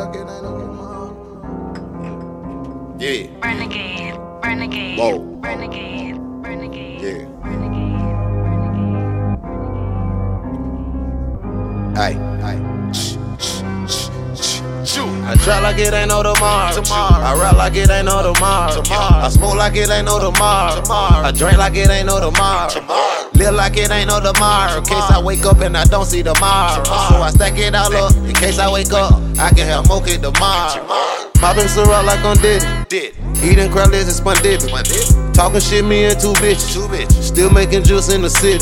like it ain't no tomorrow. Yeah. Renegade, renegade, Whoa. renegade, renegade, Yeah. renegade, renegade. Hey, hey. Shh, shh, shh, shh, Shoot. I try like it ain't no tomorrow. Tomorrow. I rap like it ain't no tomorrow. Tomorrow. I smoke like it ain't no tomorrow. Tomorrow. I drink like it ain't no tomorrow. Tomorrow. Live like it ain't no tomorrow. In case I wake up and I don't see tomorrow. So I stack it all up. In case I wake up, I can have mocha tomorrow. Popping syrup like on Diddy. Eating crab legs and spun. Talking shit, me and two bitches. Two bitches. Still making juice in the city.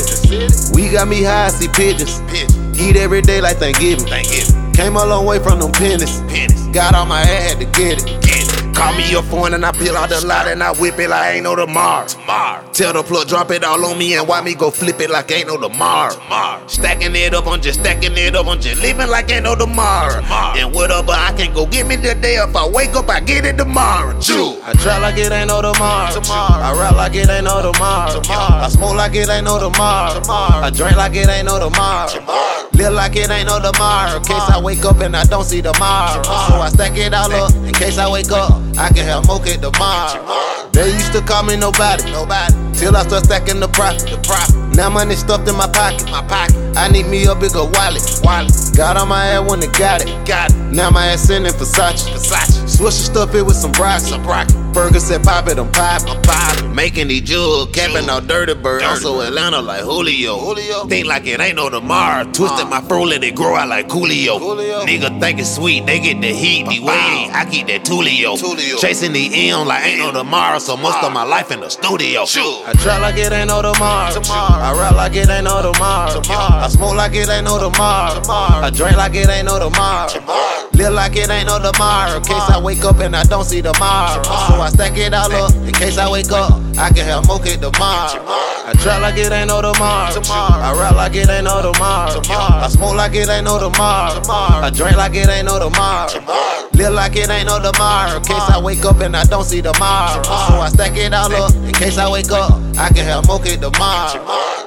We got me high, see pigeons. Eat every day like Thanksgiving. Thanksgiving. Came a long way from them pennies. Pennies. Got on my head, had to get it. Call me a phone and I peel out the lot and I whip it like ain't no tomorrow. Tomorrow. Tell the plug, drop it all on me and watch me go flip it like ain't no tomorrow. Tomorrow. Stacking it up, I'm just stacking it up, I'm just living like ain't no tomorrow. Tomorrow. And whatever I can go get me today, if I wake up, I get it tomorrow. True. I try like it ain't no tomorrow. Tomorrow. I rap like it ain't no tomorrow. Tomorrow. I smoke like it ain't no tomorrow. Tomorrow. I drink like it ain't no tomorrow. Tomorrow. Live like it ain't no tomorrow. In case I wake up and I don't see tomorrow. So I stack it all up. In case I wake up, I can have mocha tomorrow. They used to call me nobody. Nobody. Till I start stacking the profit. The profit. Now money stuffed in my pocket. My pocket. I need me a bigger wallet. Wallet. Got on my ass when it got it. Got it. Now my ass in Versace. Versace. Switch the stuff it with some broccoli. Some broccoli. Burger said pop it, I'm poppin'. I'm poppin'. Making these jewels, capping out dirty bird. I'm so Atlanta like Julio. Julio. Think like it ain't no tomorrow. Twisted Uh. my fro, let it grow out like Coolio. Coolio. Nigga think it's sweet, they get the heat. The way I keep that Tulio. Tulio. Chasing the M like ain't no tomorrow. So most of my life in the studio. Sure. I try like it ain't no tomorrow. Tomorrow. I rap like it ain't no tomorrow. Tomorrow. I smoke like it ain't no tomorrow. Tomorrow. I drink like it ain't no tomorrow. Tomorrow. Live like it ain't no tomorrow. In case I wake up and I don't see tomorrow. So I stack it all up. In case I wake up, I can have mocha tomorrow. I try like it ain't no tomorrow. I rap like it ain't no tomorrow. I smoke like it ain't no tomorrow. I drink like it ain't no tomorrow. Live like it ain't no tomorrow. In case I wake up and I don't see tomorrow. So I stack it all up. In case I wake up, I can have mocha. Tomorrow.